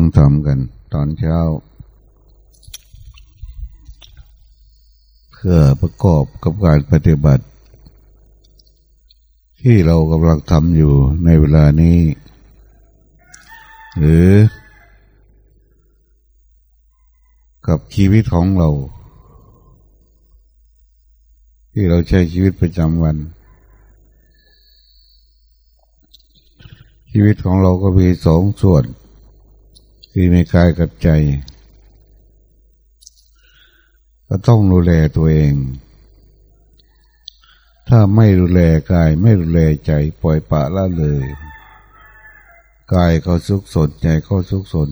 งทำกัน ตอนเช้า เพื่อประกอบกับการปฏิบัติ ที่เรากำลังทำอยู่ในเวลานี้ หรือ กับชีวิตของเรา ที่เราใช้ชีวิตประจำวันชีวิตของเราก็มีสองส่วน คือมีกายกับใจ ก็ต้องดูแลตัวเอง ถ้าไม่ดูแลกายไม่ดูแลใจ ปล่อยปะละเลยกายก็สุขสนใจก็สุขสน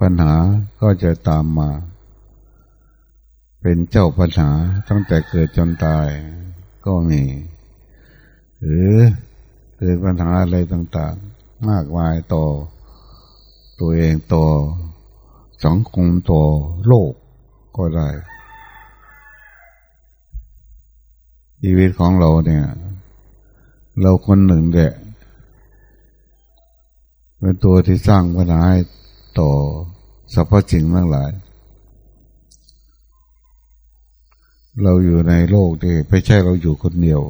ปัญหาก็จะตามมา เป็นเจ้าปัญหาตั้งแต่เกิดจนตายก็มีหรือเกิดปัญหาอะไรต่าง ๆ มากมายต่อ ตัวเองต่อ สังคมต่อโลกก็ได้ ชีวิตของเราเนี่ย เราคนหนึ่งแหละเป็นตัวที่สร้างปัญหาต่อสรรพสิ่งทั้งหลาย เราอยู่ในโลกที่ไม่ใช่เราอยู่คนเดียว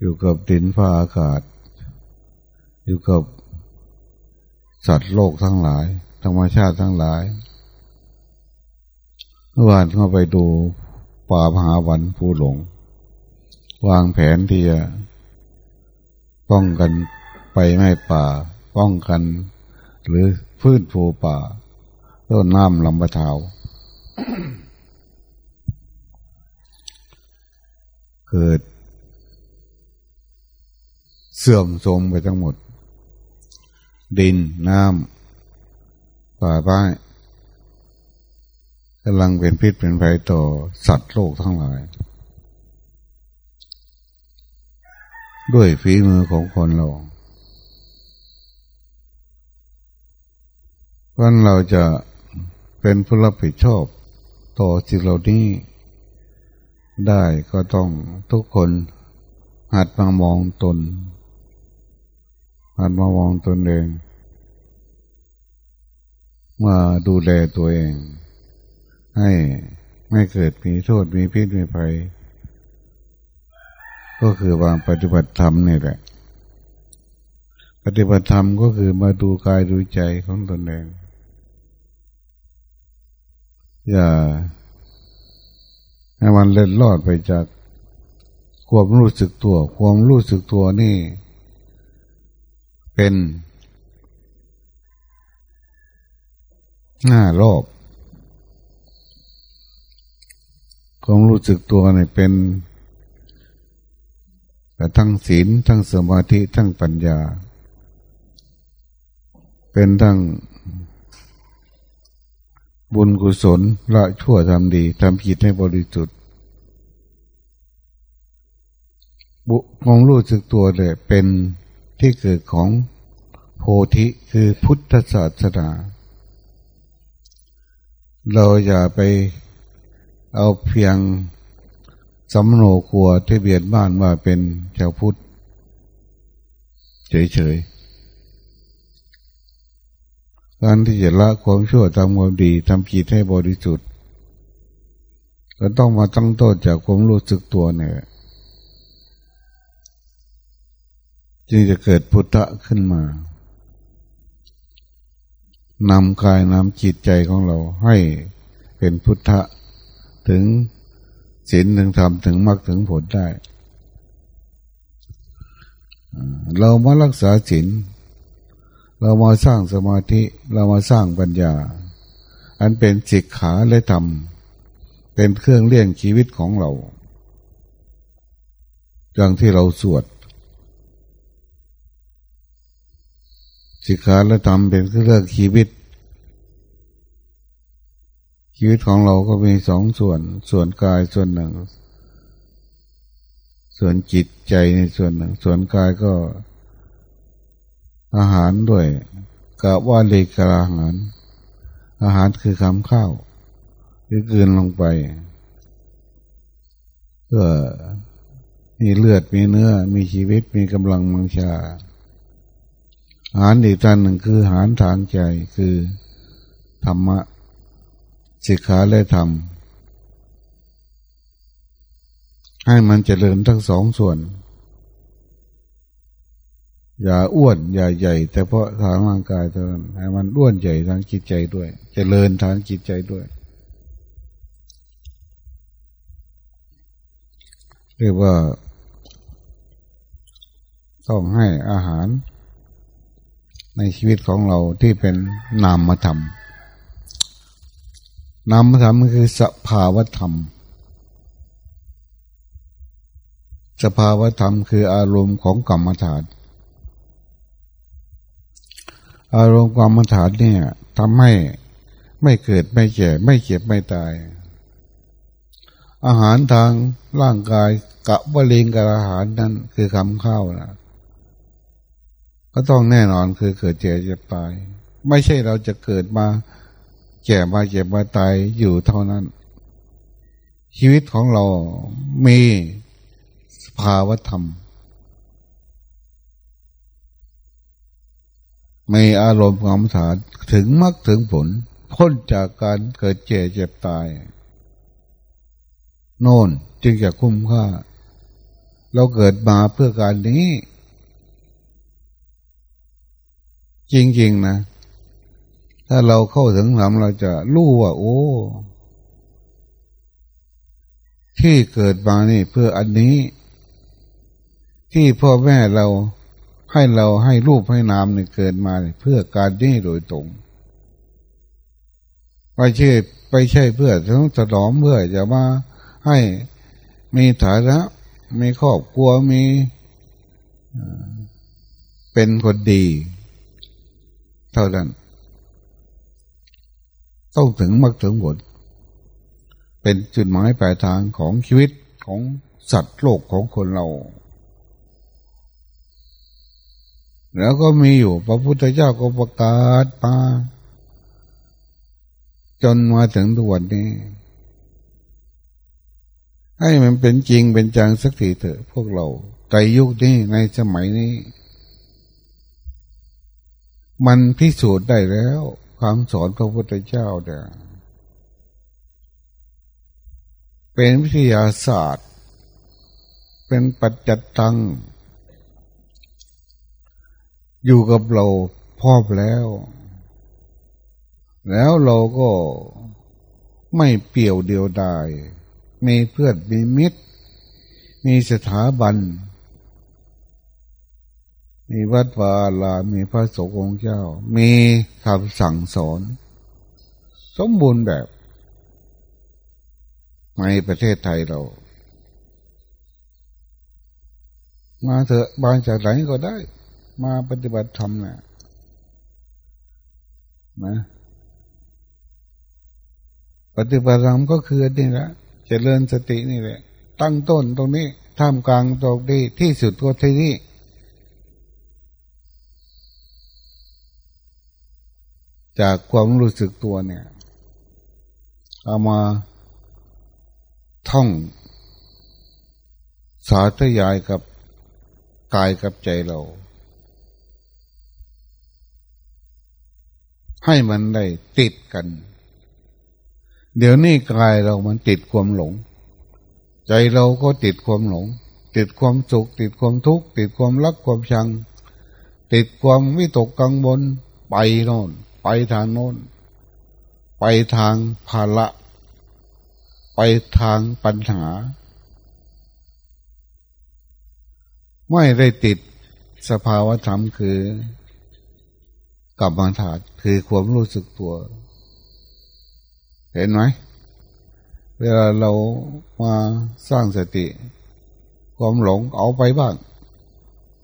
อยู่กับดินฟ้าอากาศ อยู่กับ สัตว์โลกทั้งหลาย ธรรมชาติทั้งหลาย เมื่อวานเข้าไปดูป่ามหาวันผู้หลง วางแผนที่จะป้องกันไปไม่ป่า ป้องกัน หรือฟื้นฟูป่า ต้นน้ำลำบะเทาเกิด เสื่อมโทรมไปทั้งหมด ดินน้ำป่าไม้กำลังเป็นพิษเป็นภัยต่อสัตว์โลกทั้งหลาย ด้วยฝีมือของคนเราเพราะเราจะเป็นผู้รับผิดชอบต่อสิ่งเหล่านี้ ได้ก็ต้องทุกคนหัดมามองตน หันมามองตนเอง มาดูแลตัวเอง ให้ไม่เกิดมีโทษมีพิษมีภัย ก็คือวางปฏิบัติธรรมนี่แหละ ปฏิบัติธรรมก็คือมาดูกายดูใจของตนเอง อย่าให้มันเล่นลอดไปจากความรู้สึกตัว ความรู้สึกตัวนี่ เป็นหน้ารอบความรู้สึกตัวนี่เป็นทั้งศีลทั้งสมาธิทั้งปัญญา เป็นทั้งบุญกุศลละชั่วทำดีทำผิดให้บริสุทธิ์บุความรู้สึกตัวเลยเป็น ที่เกิดของโพธิคือพุทธศาสนา เราอย่าไปเอาเพียงสำโนครัวที่เบียดบ้านว่าเป็นชาวพุทธเฉยๆ การที่จะละความชั่วทำความดีทำผิดให้บริสุทธิ์ก็ต้องมาตั้งต้นจากความรู้สึกตัวเนี่ย จึงจะเกิดพุทธะขึ้นมานำกายนำจิตใจของเราให้เป็นพุทธะถึงศีลถึงธรรมถึงมรรคถึงผลได้ เรามารักษาศีลเรามาสร้างสมาธิเรามาสร้างปัญญา อันเป็นจิกขาและธรรมเป็นเครื่องเลี้ยงชีวิตของเราอย่างที่เราสวด สิกขาและธรรมเป็นเรื่องชีวิต ชีวิตของเราก็มีสองส่วน ส่วนกายส่วนหนึ่ง ส่วนจิตใจในส่วนหนึ่ง ส่วนกายก็อาหารด้วยกะว่าเลกอาหาร อาหารคือคำข้าวที่กินลงไปเพื่อมีเลือดมีเนื้อ มีชีวิตมีกำลังมังชา หารอีกท่านหนึ่งคืออาหารทางใจคือธรรมะสิกขาและธรรม ให้มันเจริญทั้งสองส่วน อย่าอ้วนอย่าใหญ่ แต่เพราะทางร่างกายเท่านั้นให้มันอ้วนใหญ่ทางจิตใจด้วยจเจริญทางจิตใจด้วยเรียกว่าต้องให้อาหาร ในชีวิตของเราที่เป็นนามธรรม นามธรรมคือสภาวธรรม สภาวธรรมคืออารมณ์ของกรรมฐาน อารมณ์กรรมฐานเนี่ยทำให้ไม่เกิดไม่แก่ไม่เจ็บไม่ตาย อาหารทางร่างกายกะวลิงกับอาหารนั้นคือคำข้าวนะ ก็ต้องแน่นอนคือเกิดเจ็บจะตาย ไม่ใช่เราจะเกิดมาแก่มาเจ็บมาตายอยู่เท่านั้น ชีวิตของเรา มีสภาวธรรม มีอารมณ์ความฐานถึงมรรคถึงผล พ้นจากการเกิดเจ็บเจ็บตาย โน่นจึงจะคุ้มค่า เราเกิดมาเพื่อการนี้ จริงๆนะ ถ้าเราเข้าถึงธรรมเราจะรู้ว่า โอ้ ที่เกิดมานี่เพื่ออันนี้ ที่พ่อแม่เราให้เราให้รูปให้นามเนี่ยเกิดมาเพื่อการนี้โดยตรงไม่ใช่ไม่ใช่เพื่อต้องสนอมเพื่อจะมาให้มีฐานะมีครอบครัวมีเป็นคนดี เท่านั้น ต้องถึงมรรคถึงผลเป็นจุดหมายปลายทางของชีวิตของสัตว์โลกของคนเรา แล้วก็มีอยู่พระพุทธเจ้าก็ประกาศมาจนมาถึงทุกวันนี้ ให้มันเป็นจริงเป็นจังสักทีเถอะพวกเรา ในยุคนี้ในสมัยนี้ มันพิสูจน์ได้แล้วคำสอนพระพุทธเจ้าเนี่ยเป็นวิทยาศาสตร์ เป็นปัจจัตตัง อยู่กับเราพร้อมแล้ว แล้วเราก็ไม่เปี่ยวเดียวดายมีเพื่อนมีมิตร มีสถาบัน มีวัดวาลามีพระสงฆ์องค์เจ้า มีคำสั่งสอน สมบูรณ์แบบ ในประเทศไทยเรา มาเถอะบางจากไหนก็ได้ มาปฏิบัติธรรมนะนะปฏิบัติธรรมก็คือนี่แหละเจริญสตินี่แหละ ตั้งต้นตรงนี้ท่ามกลางตรงนี้ที่สุดก็ที่นี่ จากความรู้สึกตัวเนี่ย เอามาท่อง สาธยายกับกายกับใจเรา ให้มันได้ติดกัน เดี๋ยวนี้กายเรามันติดความหลง ใจเราก็ติดความหลง ติดความสุข ติดความทุกข์ ติดความรักความชัง ติดความวิตกกังวลไปโน่น ไปทางโน้น ไปทางภาระไปทางปัญหา ไม่ได้ติดสภาวะธรรมคือกับบังถาดคือความรู้สึกตัว เห็นไหมเวลาเรามาสร้างสติ ความหลงเอาไปบ้าง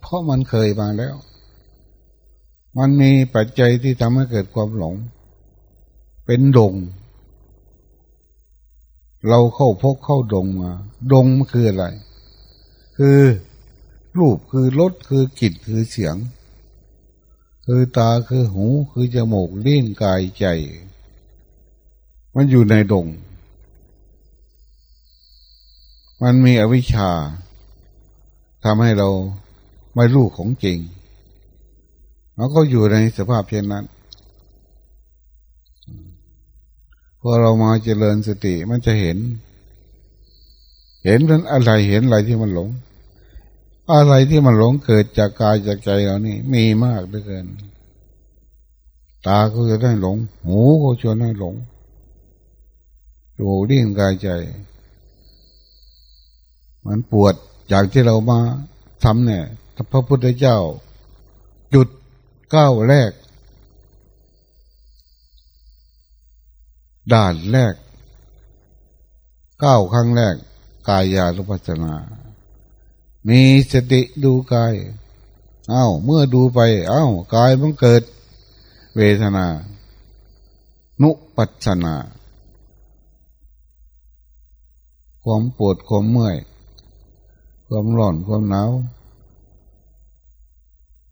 เพราะมันเคยมาแล้ว มันมีปัจจัยที่ทำให้เกิดความหลง เป็นดง เราเข้าพกเข้าดงมา ดงมันคืออะไร คือรูปคือรสคือกลิ่นคือเสียง คือตาคือหูคือจมูกลิ้นกายใจ มันอยู่ในดง มันมีอวิชชาทำให้เราไม่รู้ของจริง เราก็อยู่ในสภาพเช่นนั้นพอเรามาเจริญสติมันจะเห็น เห็นเป็นอะไรเห็นอะไรที่มันหลง อะไรที่มันหลงเกิดจากกายจากใจเรานี่ มีมากเหลือเกิน ตาก็จะได้หลง หูก็ชวนให้หลงดูดิ้นกายใจ มันปวดจากที่เรามาทำเนี่ยพระพุทธเจ้า ก้าวแรก ด่านแรกก้าวครั้งแรก กายาลุปัสนา มีสติดูกาย เอา้า เมื่อดูไป เอา้า กายมันเกิด เวทนา นุปัสนา ความปวดความเมื่อย ความร้อนความหนาว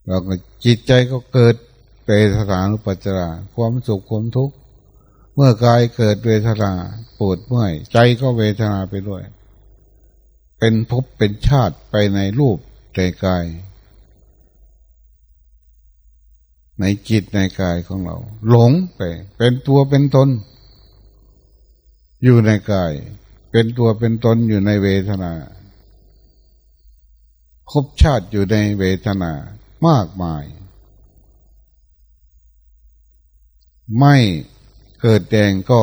เราก็จิตใจก็เกิดเวทนานุปัจจาความสุขความทุกข์ เมื่อกายเกิดเวทนาปวดเมื่อย ใจก็เวทนาไปด้วย เป็นภพเป็นชาติไปในรูปในกาย ในจิตในกายของเรา หลงไป เป็นตัวเป็นตน อยู่ในกาย เป็นตัวเป็นตนอยู่ในเวทนาภพชาติอยู่ในเวทนา มากมาย ไม่เกิดแดงก็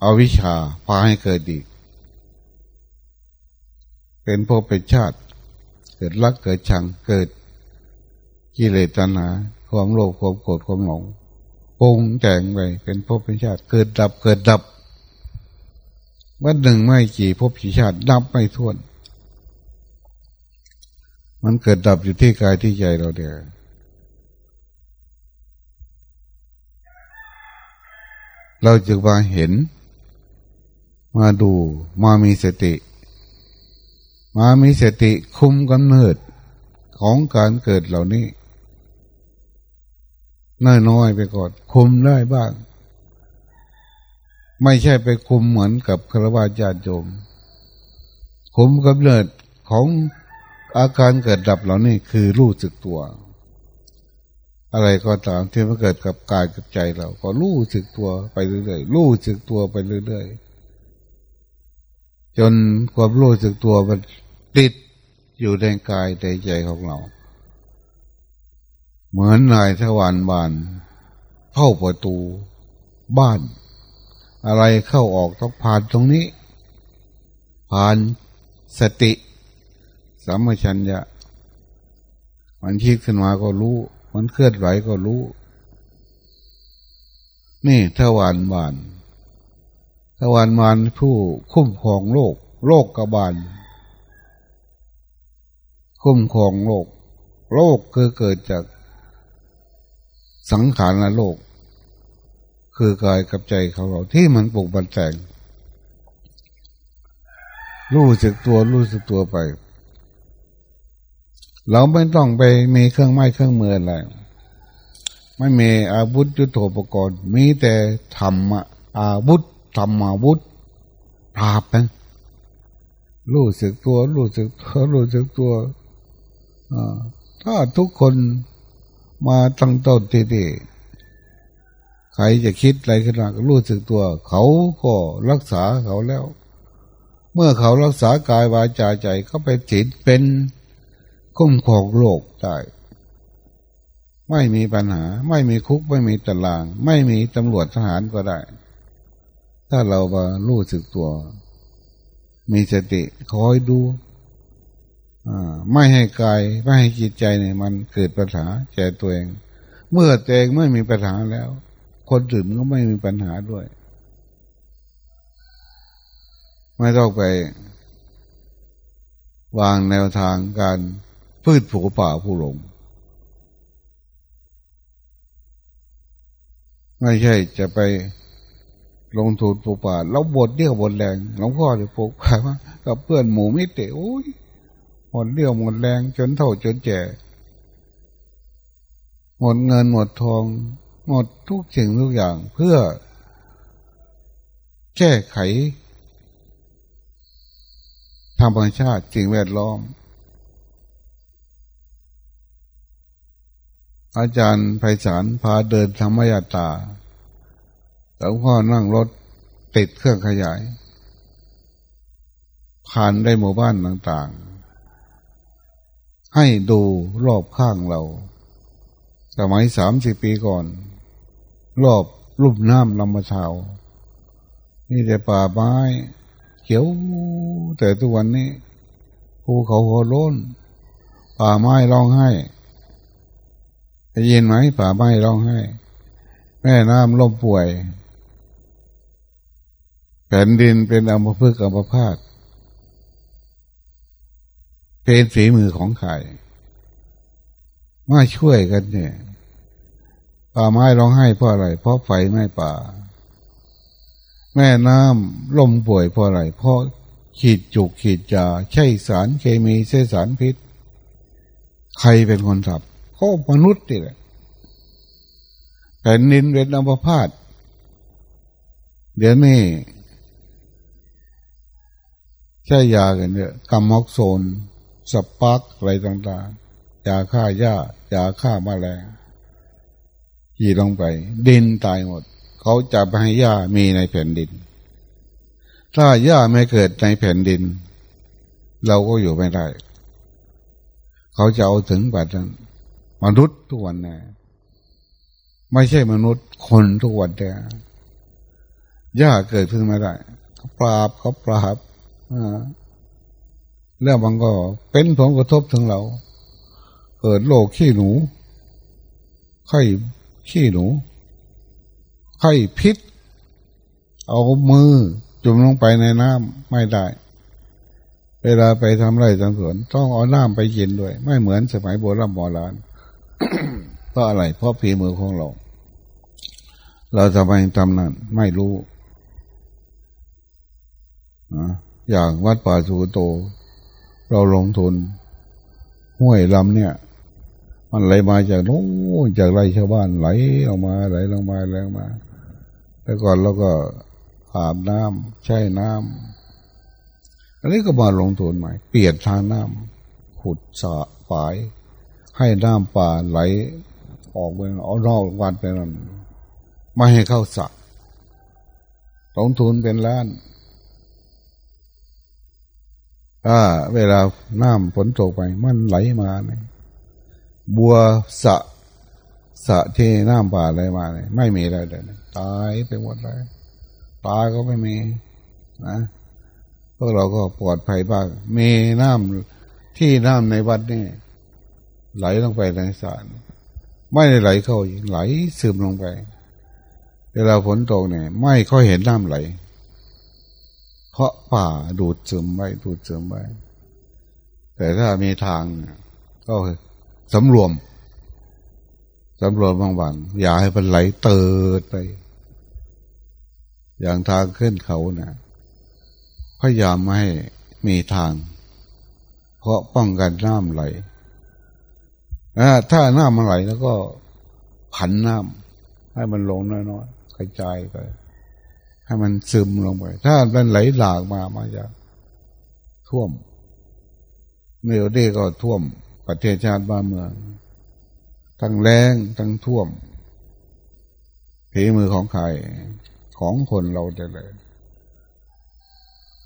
เอาวิชาพาให้เกิดดีเป็นพวกเป็นชาติ เกิดรักเกิดชังเกิดกิเลสตัณหาความโลภความโกรธความหลงปรุงแต่งไปเป็นพวกเป็นชาติ เกิดดับเกิดดับ วันหนึ่งไม่กี่พบกี่ชาติดับไม่ท้วน มันเกิดดับอยู่ที่กายที่ใจเราเดียวเราจึงมาเห็น มาดูมามีสติ มามีสติคุมกำเนิดของการเกิดเหล่านี้น้อยๆไปก่อน คุมได้บ้าง ไม่ใช่ไปคุมเหมือนกับครวะญาติโยมคุมกำเนิดของ อาการเกิดดับเหล่านี้คือรู้สึกตัว อะไรก็ตามที่มันเกิดกับกายกับใจเรา ก็รู้สึกตัวไปเรื่อยๆรู้สึกตัวไปเรื่อยๆจนความรู้สึกตัวมันติดอยู่ในกายในใจของเรา เหมือนนายทวารบาน เข้าประตู บ้าน อะไรเข้าออกต้องผ่านตรงนี้ ผ่านสติ สัมมชัญญะ มันคิดขึ้นมาก็รู้ มันเคลื่อนไหวก็รู้ นี่ทวารบานทวารบานผู้คุ้มครองโลก โลกกบาล คุ้มครองโลก โลกคือเกิดจากสังขารละโลก คือกายกับใจของเราที่มันปลุกบันแต่งรู้สึกตัวรู้สึกตัวไป เราไม่ต้องไปมีเครื่องไม้เครื่องมืออะไรไม่มีอาวุธยุทโธปกรณ์ มีแต่ธรรมอาวุธธรรมอาวุธปราบนะรู้สึกตัว รู้สึกตัวรู้สึกตัวถ้าทุกคนมาตั้งต้นที่ดีใครจะคิดอะไรขึ้นมาก็รู้สึกตัว เขาก็รักษาเขาแล้ว เมื่อเขารักษากายวาจาใจก็ไปจิตเป็น คุ้มครองโลกได้ไม่มีปัญหา ไม่มีคุกไม่มีตาราง ไม่มีตำรวจทหารก็ได้ ถ้าเรามารู้สึกตัว มีสติคอยดูไม่ให้กายไม่ให้จิตใจเนี่ยมันเกิดปัญหาแก่ตัวเอง เมื่อตัวเองไม่มีปัญหาแล้ว คนอื่นก็ไม่มีปัญหาด้วย ไม่ต้องไป วางแนวทางการ พืชผูป่าผู้หลง ไม่ใช่จะไปลงทุนปลูกป่าแล้วบดเดี่ยวบดแรงหลวงพ่อจะปลูกป่ามากับเพื่อนหมูมิเตโอ้ยหมดเดี่ยวหมดแรง จนเท่าจนแก่หมดเงินหมดทอง หมดทุกสิ่งทุกอย่างเพื่อ แก้ไขธรรมชาติสิ่งแวดล้อม อาจารย์ไพศาลพาเดินธรรมยาตาหลวงพ่อนั่งรถติดเครื่องขยาย ผ่านได้หมู่บ้านต่างๆ ให้ดูรอบข้างเรา สมัยสามสิบปีก่อน รอบรูปน้ำลำมะเทานี่แต่ป่าไม้ เขียว แต่ทุกวันนี้ภูเขาหัวโล้น ป่าไม้ร้องไห้ ได้ยินไหมป่าไม้ร้องไห้แม่น้ำล่มป่วย แผ่นดินเป็นอัมพฤกษ์อัมพาตเป็นฝีมือของใครมาช่วยกันเนี่ยป่าไม้ร้องไห้เพราะอะไร เพราะไฟไหม้ป่า แม่น้ำล่มป่วยเพราะอะไร เพราะขีดจุกขีดจาใช่สารเคมีใช่สารพิษ ใครเป็นคนทำ ก็มนุษย์นี่แหละแผ่นดินเป็นอัมพาตเดี๋ยวนี้ใช้ยากันเยอะกัมมอกโซนสปักอะไรต่างๆยาฆ่าหญ้ายาฆ่ามาแมลงขี่ลงไป ดินตายหมด เขาจะไปให้หญ้ามีในแผ่นดิน ถ้าหญ้าไม่เกิดในแผ่นดิน เราก็อยู่ไม่ได้ เขาจะเอาถึงแบบนั้น มนุษย์ทุกวันนะไม่ใช่มนุษย์คนทุกวันแต่หญ้าเกิดขึ้นไม่ได้เขาปราบเขาปราบแล้วมันก็เป็นผลกระทบถึงเรา เกิดโรคขี้หนู ไข้ขี้หนู ไข้พิษ เอามือจุ่มลงไปในน้ำไม่ได้ เวลาไปทำไรทำสวน ต้องเอาน้ำไปกินด้วย ไม่เหมือนสมัยโบราณโบราณ เพราะอะไร เพราะผีมือของเรา เราทำไมทำนั้นไม่รู้นะอย่างวัดป่าสุโต เราลงทุน ห้วยลำเนี่ย มันไหลมาจากโน้นจากไรชาวบ้านไหลออกมาไหลลงมาไหลมาแต่ก่อนเราก็อาบน้ำใช้น้ำอันนี้ก็มาลงทุนใหม่ เปลี่ยนทางน้ำขุดสะฝาย ให้น้ำป่าไหลออกไปเอานอกวันไปนั่นไม่ให้เข้าสระลงทุนเป็นล้านถ้าเวลาน้ำฝนตกไป มันไหลมาเนี่ยบัวสะสะที่น้ำป่าไหลมาเนี่ยไม่มีอะไรเลยตายไปหมดเลยตายก็ไม่มีนะพวกเราก็ปลอดภัยบ้างมีน้ำที่น้ำในวัดนี่ ไหลลงไปในสารไม่ได้ไหลเข้าไหลซึมลงไป เวลาฝนตกเนี่ย ไม่ค่อยเห็นน้ำไหล เพราะป่าดูดซึมไว้ดูดซึมไว้แต่ถ้ามีทางก็สำรวมสำรวมบางวันอย่าให้มันไหลเติดไป อย่างทางขึ้นเขาเนะ่ยพยายามไม่ให้มีทาง เพราะป้องกันน้ำไหล ถ้าน้ำมันไหลแล้วก็ผันน้ำให้มันลงน้อยๆกระจายไป ให้มันซึมลงไป ถ้ามันไหลหลากมามาจะท่วมเมื่อเดก็ท่วม ประเทศชาติบ้านเมือง ทั้งแรงทั้งท่วมผีมือของใครของคนเราจะเลย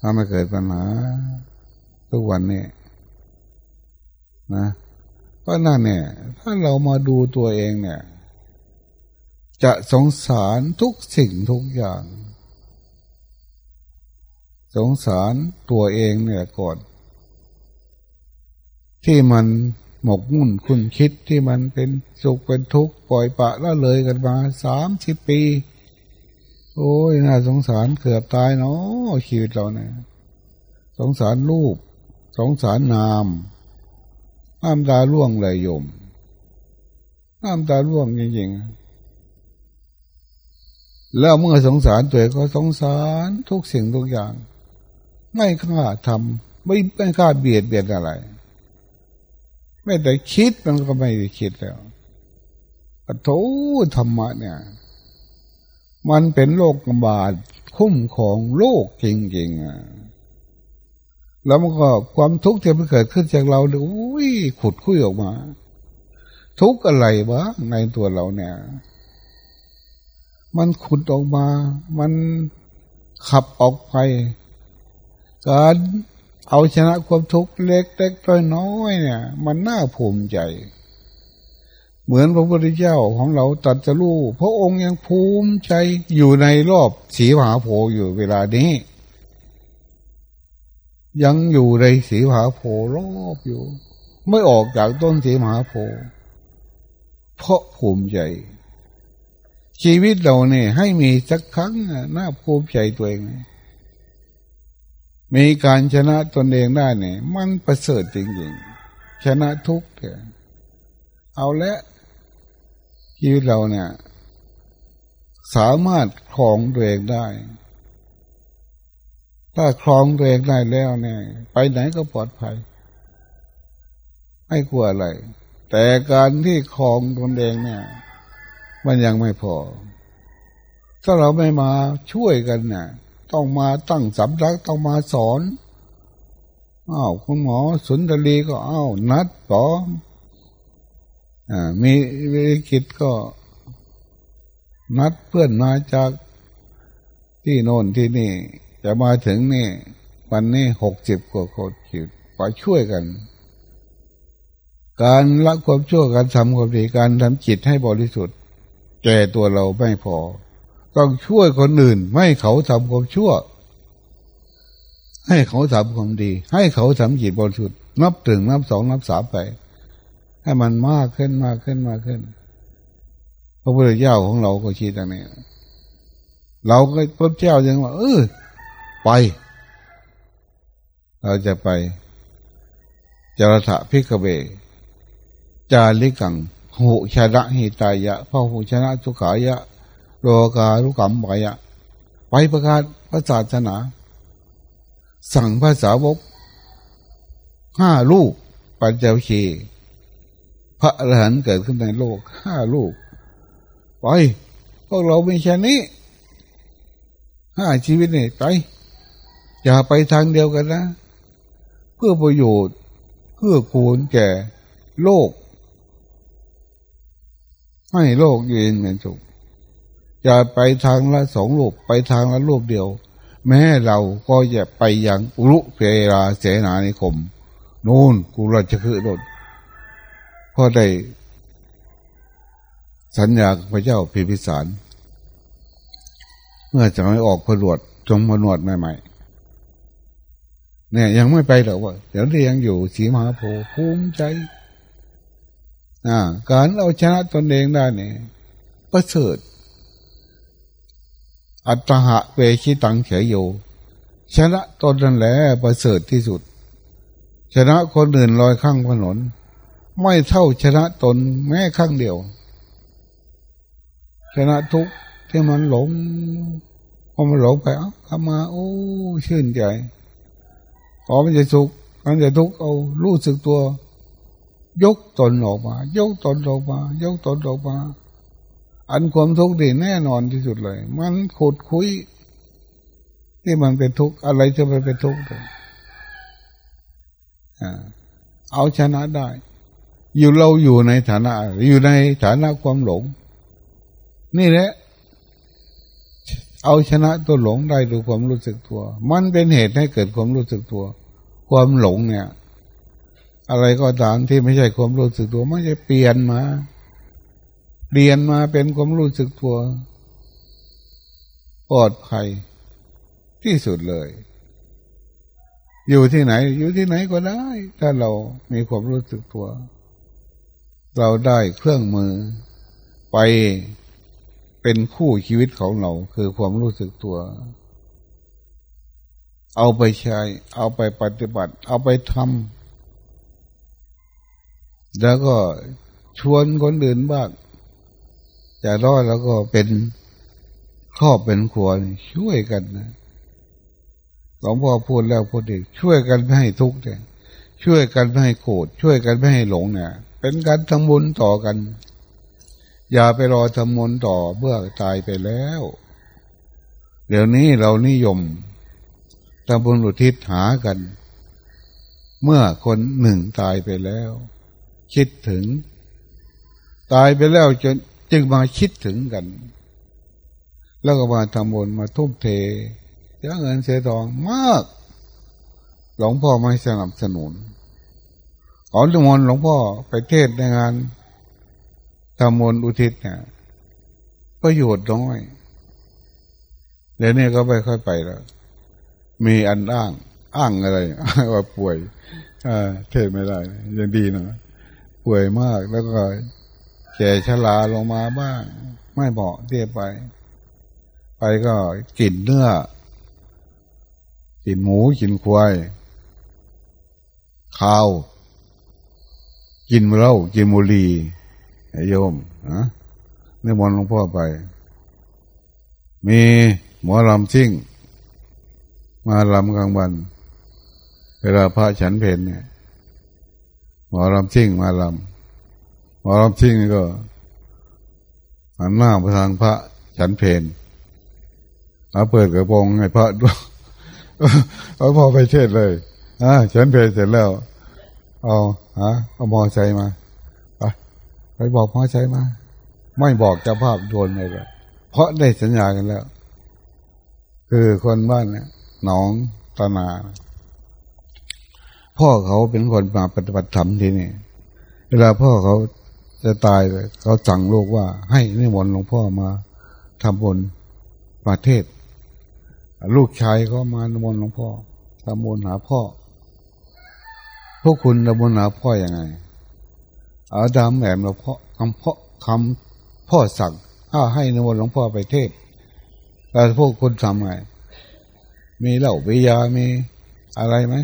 ถ้าไม่เกิดปัญหาทุกวันนี้นะ ก็นั่นเนี่ย ถ้าเรามาดูตัวเองเนี่ย จะสงสารทุกสิ่งทุกอย่าง สงสารตัวเองเนี่ยก่อนที่มันหมกมุ่นคุณคิดที่มันเป็นสุขเป็นทุกข์ปล่อยปะละเลยกันมาสามสิบปี โอ้ยน่าสงสารเกือบตายเนาะชีวิตเราเนี่ยสงสารรูป สงสารนาม น้ำตาล่วงเลยโยม น้ำตาล่วงจริงๆ แล้วเมื่อสงสารตัวก็สงสารทุกสิ่งทุกอย่าง ไม่กล้าทำไม่ไม่กล้าเบียดเบียนอะไร ไม่แต่คิดมันก็ไม่ได้คิดแล้วปะโถธรรมะเนี่ย มันเป็นโรคบาดคุ้มของโลกจริงๆอะ แล้วมันก็ความทุกข์ที่มันเกิดขึ้นจากเราเลยอุ้ยขุดคุยออกมา ทุกข์อะไรบ้างในตัวเราเนี่ย มันขุดออกมา มันขับออกไปการเอาชนะความทุกข์เล็กเล็กน้อยเนี่ย มันน่าภูมิใจ เหมือนพระพุทธเจ้าของเราตัดจะรู้พระองค์ยังภูมิใจอยู่ในรอบสีมหาโพอยู่เวลานี้ ยังอยู่ในสีมหาโพรอบอยู่ ไม่ออกจากต้นสีมหาโพเพราะภูมิใจ ชีวิตเราเนี่ยให้มีสักครั้งน่าภูมิใจตัวเองมีการชนะตนเองได้เนี่ย มันประเสริฐจริงๆ ชนะทุกข์เอาละชีวิตเราเนี่ย สามารถครองตัวเองได้ ถ้าครองตัวเองได้แล้วเนี่ยไปไหนก็ปลอดภัย ไม่กลัวอะไร แต่การที่ครองตนเองเนี่ย มันยังไม่พอ ถ้าเราไม่มาช่วยกันเนี่ยต้องมาตั้งสำนักต้องมาสอนอ้าวคุณหมอสุนทรีก็อ้าวนัดปออ่ามีวิกิตก็นัดเพื่อนมาจากที่โน่นที่นี่ จะมาถึงนี่ วันนี้หกสิบกว่าคนคิดไปช่วยกัน การละความชั่วการทำความดีการทำจิตให้บริสุทธิ์แก่ตัวเราไม่พอ ต้องช่วยคนอื่น ไม่เขาทำความชั่ว ให้เขาทำความดี ให้เขาทำจิตบริสุทธิ์นับถึงนับสองนับสามไป ให้มันมากขึ้นมากขึ้นมากขึ้น พระพุทธเจ้าของเราก็ชี้ตรงนี้เราก็พระเจ้ายังว่า เออ ไป เราจะไปจารถะพิกเบ จาริกังหุชนะหิตายะพระหุชนะสุขายะโลกาลุกรรมไปอะไปประกาศพระศาสนา สั่งภาษาวกห้าลูกปัญจวชีพระอรหันต์เกิดขึ้นในโลกห้าลูก ไป พวกเราไม่ใช่นี้ห้าชีวิตนี่ไป อย่าไปทางเดียวกันนะ เพื่อประโยชน์เพื่อคูณแก่โลก ให้โลกยืนเป็นสุขจะไปทางละสองรูปไปทางละรูปเดียว แม้เราก็จะไปอย่างรุเพราเสนานิคม นู่นกูราชคือรถพอได้สัญญาพระเจ้าพิพิสาร เมื่อจะไม่ออกผนวดจงผนวดใหม่ๆ เนี่ยยังไม่ไปหรอกว่าเดี๋ยวนี้ยังอยู่สีมหาโพธิ์ภูมิใจอ่าการเอาชนะตนเองได้เนี่ยประเสริฐอัตหะเวชิตังเฉยโยชนะตนนั่นแหละประเสริฐที่สุด ชนะคนอื่นลอยข้างถนน ไม่เท่าชนะตนแม้ข้างเดียว ชนะทุกที่มันหลงพอมันหลงไปเอาทำมาโอ้ชื่นใจ พอมันจะสุขมันจะทุกข์เอารู้สึกตัว ยกตนออกมา ยกตนออกมา ยกตนออกมา อันความทุกข์ดีแน่นอนที่สุดเลย มันขุดคุยที่มันเป็นทุกข์อะไรจะไปเป็นทุกข์เลยเอาชนะได้ อยู่เราอยู่ในฐานะ อยู่ในฐานะความหลง นี่แหละ เอาชนะตัวหลงได้ดูความรู้สึกตัว มันเป็นเหตุให้เกิดความรู้สึกตัว ความหลงเนี่ย อะไรก็ตามที่ไม่ใช่ความรู้สึกตัวไม่ใช่เปลี่ยนมาเรียนมาเป็นความรู้สึกตัว ปลอดภัย ที่สุดเลย อยู่ที่ไหน อยู่ที่ไหนก็ได้ ถ้าเรามีความรู้สึกตัว เราได้เครื่องมือไป เป็นคู่ชีวิตของเรา คือความรู้สึกตัว เอาไปใช้ เอาไปปฏิบัติ เอาไปทำแล้วก็ชวนคนอื่นบ้างจะรอดแล้วก็เป็นครอบเป็นครัวช่วยกันนะหลวงพ่อพูดแล้วพูดอีกช่วยกันไม่ให้ทุกข์เนี่ยช่วยกันไม่ให้โกรธช่วยกันไม่ให้หลงเนี่ย เป็นการทำบุญต่อกัน อย่าไปรอทำบุญต่อเมื่อตายไปแล้ว เดี๋ยวนี้เรานิยมทำบุญอุทิศหากัน เมื่อคนหนึ่งตายไปแล้ว คิดถึง ตายไปแล้วจนจึงมาคิดถึงกัน แล้วก็มาทำบุญมาทุ่มเทเสียเงินเสียทองมาก หลวงพ่อไม่สนับสนุนขอทุมนหลวงพ่อไปเทศในงาน ทำบุญอุทิศเนี่ยประโยชน์น้อย เดี๋ยวนี้ก็ไม่ค่อยไปแล้ว มีอันอ้าง อ้างอะไรว่าป่วยเทศไม่ได้ยังดีหนะป่วยมากแล้วก็แก่ชราลงมาบ้าง ไม่เหมาะที่ไป ไปก็กินเนื้อ กินหมูกินควายข้าว กินเหล้ากินบุหรี่ โยมนะนี่มนหลวงพ่อไป มีหมอลำซิ่ง มาลำกลางวัน เวลาพระฉันเพนเนี่ย หมอลำซิ่งมาลำหมอลำซิ่งก็หันหน้าไปทางพระฉันเพนเอาเปิดกระโปรงให้พระดูเอาพอไปเทศเลยอ่าฉันเพนเสร็จแล้ว เอาฮะเอามอใจมา ไปบอกมอใจมา ไม่บอกเจ้าภาพโดนเลย เพราะได้สัญญากันแล้ว คือคนบ้านเนี่ยหนองตานา พ่อเขาเป็นคนมาปฏิบัติธรรมที่นี่ เวลาพ่อเขาจะตายเลยเขาสั่งลูกว่า ให้นิมนต์หลวงพ่อมาทำบุญประเทศ ลูกชายก็มานิมนต์หลวงพ่อทำบุญหาพ่อพวกคุณทำบุญหาพ่ออยังไง อาดามแหมหลวงพ่อคำพ่อคำพ่อสั่งถ้าให้นิมนต์หลวงพ่อไปเทศแต่พวกคุณทำไง มีเหล้าวิยามีอะไรไหม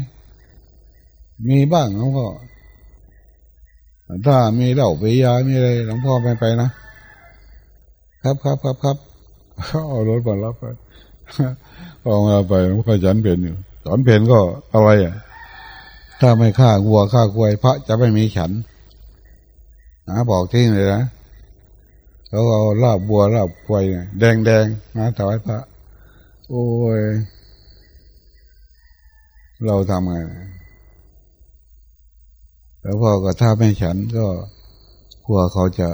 มีบ้างหลวงพ่อถ้ามีเหล้าวิยามีอะไรหลวงพ่อไม่ไปนะครับครับครับครับเอารถมารับไปพอมาไปหลวงพ่อฉันเปลี่ยนอยู่สอนเปลี่ยนก็อะไรอะ ถ้าไม่ฆ่าวัวฆ่าควายพระจะไม่มีฉัน นะบอกที่เลยนะแล้วเอาลาบบัวลาบควายแดงแดงนะถวายพระ โอ้ย เราทำไงแล้วพ่อก็ถ้าไม่ฉันก็กลัวเขาจะ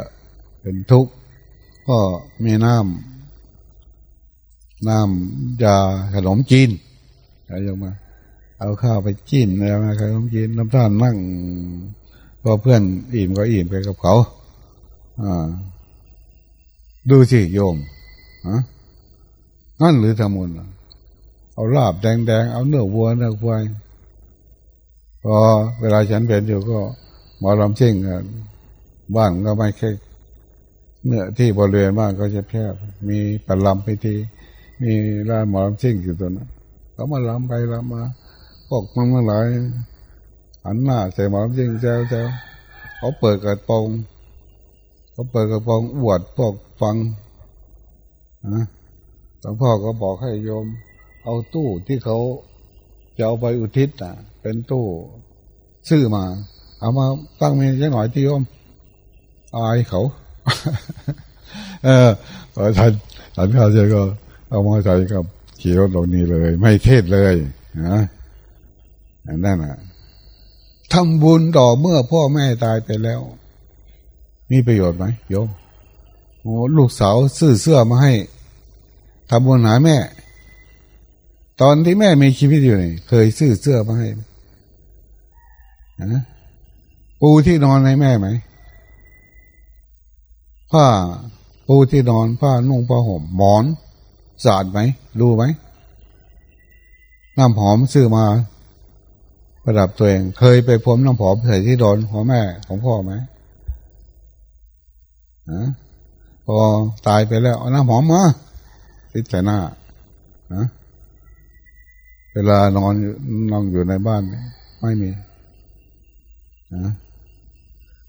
เป็นทุกข์ ก็มีน้ำน้ำยาขนมจีนอะไรอย่างมา เอาข้าวไปจิ้มแล้วนะขนมจีนน้ำตาลนั่ง อเพื่อนอิ่มก็อิ่มไปกับเขาดูสิโยมนั่นหรือทำมุนเอาลาบแดงๆ เอาเนื้อวัวเนื้อควายพอเวลาฉันเป็นอยู่ก็หมอลำเชิงกันบ้านก็ไม่แค่เนื้อที่บริเวณบ้านก็จะแพร่มีปลำไปทีมีร้านหมอลำเชิงอยู่ตัวนั้นเขามาลำไปลำมาพวกมันมาหลาย หันหน้าใส่หมอลำเชิงเจ้าเจ้าเขาเปิดกระโปรงเขาเปิดกระโปรงอวดพวกฟังนะหลวงพ่อก็บอกให้โยม เอาตู้ที่เขาจะเอาไปอุทิศอะ เป็นตู้ซื้อมา เอามาตั้งมีแค่หน่อยที่โยมอายเขา เออท่านท่านข้าเจ้าก็ เอามาใส่กับขี่รถตรงนี้เลย ไม่เทศเลยนะนั่นน่ะ ทำบุญต่อเมื่อพ่อแม่ตายไปแล้ว มีประโยชน์ไหมโยมโอ้ลูกสาวซื้อเสื้อมาให้ทำบุญหาแม่ ตอนที่แม่มีชีวิตอยู่นี่เคยซื้อเสื้อมาให้นะปูที่นอนให้แม่ไหมผ้าปูที่นอนผ้านุ่งผ้าห่มหมอนสะอาดไหมรู้ไหมน้ำหอมซื้อมา ประดับตัวเอง เคยไปพรมน้ำหอมใส่ที่โดนของแม่ของพ่อไหมฮะพอตายไปแล้วเอาน้ำหอมมาติดใส่หน้านะเวลานอนนอนอยู่ในบ้านไม่มีนะ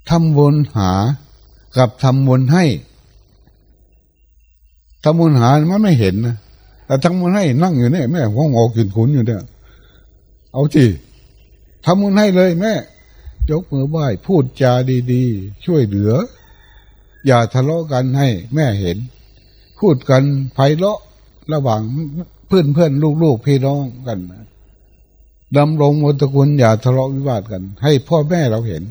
ทำบุญหากับทำบุญให้ทำบุญหามันไม่เห็นนะแต่ทำบุญให้นั่งอยู่เนี่ยแม่ห้องออกกินขุนอยู่เนี่ย เอาจี ทำบุญให้เลยแม่ ยกมือไหว้พูดจาดีๆ ช่วยเหลือ อย่าทะเลาะกันให้แม่เห็น พูดกันไพเราะระหว่างเพื่อนเพื่อนลูกๆพี่น้องกันดำรงมตกุลอย่าทะเลาะวิวาทกัน ให้พ่อแม่เราเห็น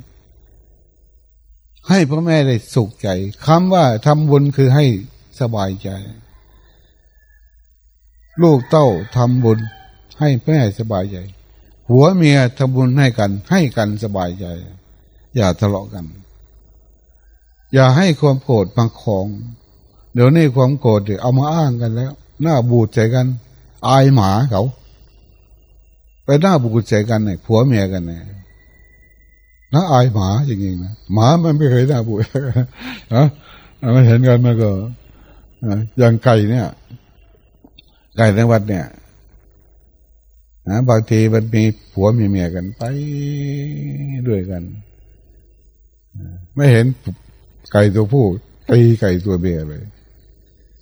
ให้พ่อแม่ได้สุขใจคำว่าทำบุญคือให้สบายใจ ลูกเต้าทำบุญให้แม่สบายใจ หัวเมียทำบุญให้กัน ให้กันสบายใจ อย่าทะเลาะกัน อย่าให้ความโกรธมาของ เดี๋ยวนี้ความโกรธเอามาอ้างกันแล้ว หน้าบูดใจกัน อายหมาเขา ไปหน้าบูดใจกันเนี่ยผัวเมียกันเนี่ยน่าอายหมาจริงๆนะหมามันไม่เคยหน่าบูดนะมันเห็นกันมันก็อย่างไก่เนี่ยไก่ในวัดเนี่ย นะบางทีมันมีผัวมีเมียกันไปด้วยกัน ไม่เห็นไก่ตัวผู้ตีไก่ตัวเมียเลย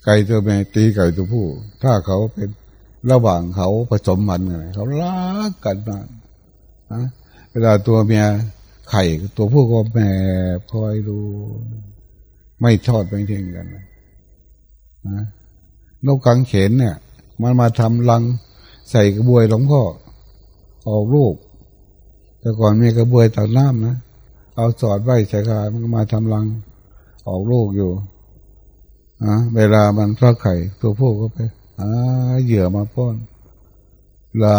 ไก่ตัวเมียตีไก่ตัวผู้ ถ้าเขาเป็นระหว่างเขาผสมมันกันเขารักกันมากนะเวลาตัวเมียไข่ตัวผู้ก็แม่คอยดูไม่ทอดไม่เทิ้งกันนะนกกังเขนเนี่ย มันมาทำรัง ใส่กระบวยหลวงพ่อออกลูกแต่ก่อนมีกระบวยตักน้ำนะเอาสอดไว้ใส่ขามันก็มาทำรัง ออกลูกอยู่อะเวลามันพระไข่ตัวผู้ก็ไปหาเหยื่อมาป้อนลา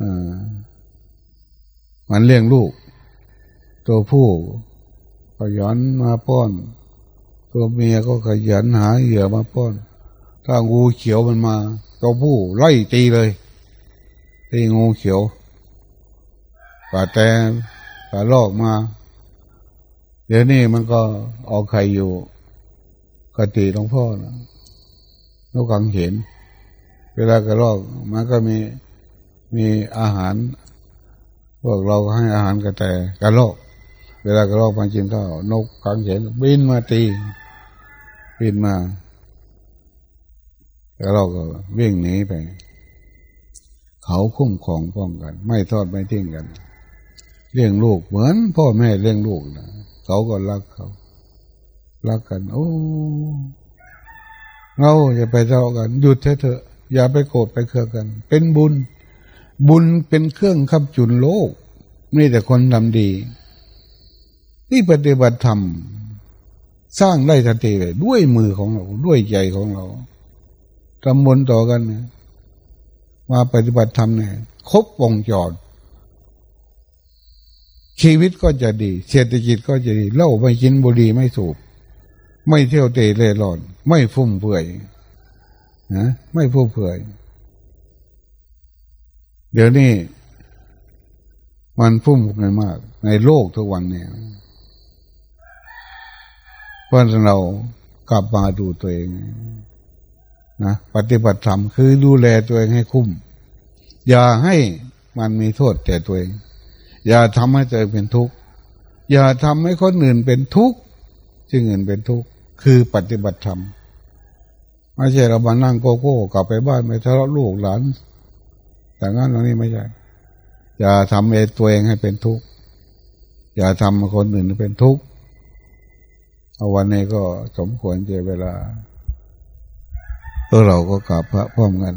อ่ามันเลี้ยงลูก ตัวผู้ขยันมาป้อน ตัวเมียก็ขยันหาเหยื่อมาป้อน ถ้างูเขียวมันมา ตัวผู้ไล่ตีเลยตีงูเขียวป่าแต่ป่าลอกมา เดี๋ยวนี้มันก็ออกไข่อยู่กติหลวงพ่อนะนกกังเห็น เวลากระลอกมันก็มีมีอาหาร พวกเราให้อาหารกระแตกระลอกเวลากระลอกมากินข้าวนกกังเห็นบินมาตีบินมา แล้วเราก็วิ่งหนีไป เขาคุ้มครองป้องกัน ไม่ทอดไม่ทิ้งกัน เลี้ยงลูกเหมือนพ่อแม่เลี้ยงลูกนะเขาก็รักเขา รักกัน โอ้เราอย่าไปทะเลาะกันหยุดเถอะอย่าไปโกรธไปเคืองกัน เป็นบุญ บุญเป็นเครื่องขับจุนโลกนี่แต่คนทำดี ที่ปฏิบัติธรรม สร้างได้ทันทีเลยด้วยมือของเรา ด้วยใจของเรา ทำบุญต่อกันมาปฏิบัติธรรมเนี่ยครบวงจรชีวิตก็จะดี เศรษฐกิจก็จะดีเล่าไม่กินบุหรี่ไม่สูบไม่เที่ยวเตะเล่ร่อน ไม่ฟุ่มเฟือยนะไม่ฟุ่มเฟือย เดี๋ยวนี้มันฟุ่มเฟือยมาก ในโลกทุกวันเนี่ยเพราะเรากลับมาดูตัวเอง นะปฏิบัติธรรมคือดูแลตัวเองให้คุ้ม อย่าให้มันมีโทษแต่ตัวเอง อย่าทำให้ตัวเองเป็นทุกข์อย่าทำให้คนอื่นเป็นทุกข์จึงอื่นเป็นทุกข์คือปฏิบัติธรรมไม่ใช่เรามานั่งโกโก้กลับไปบ้านไปทะเลาะลูกหลานแต่งั้นตรงนี้ไม่ใช่อย่าทำเองตัวเองให้เป็นทุกข์อย่าทำคนอื่นเป็นทุกข์เอาวันนี้ก็สมควรเจเวลา พวกเราก็กราบพระพร้อมกัน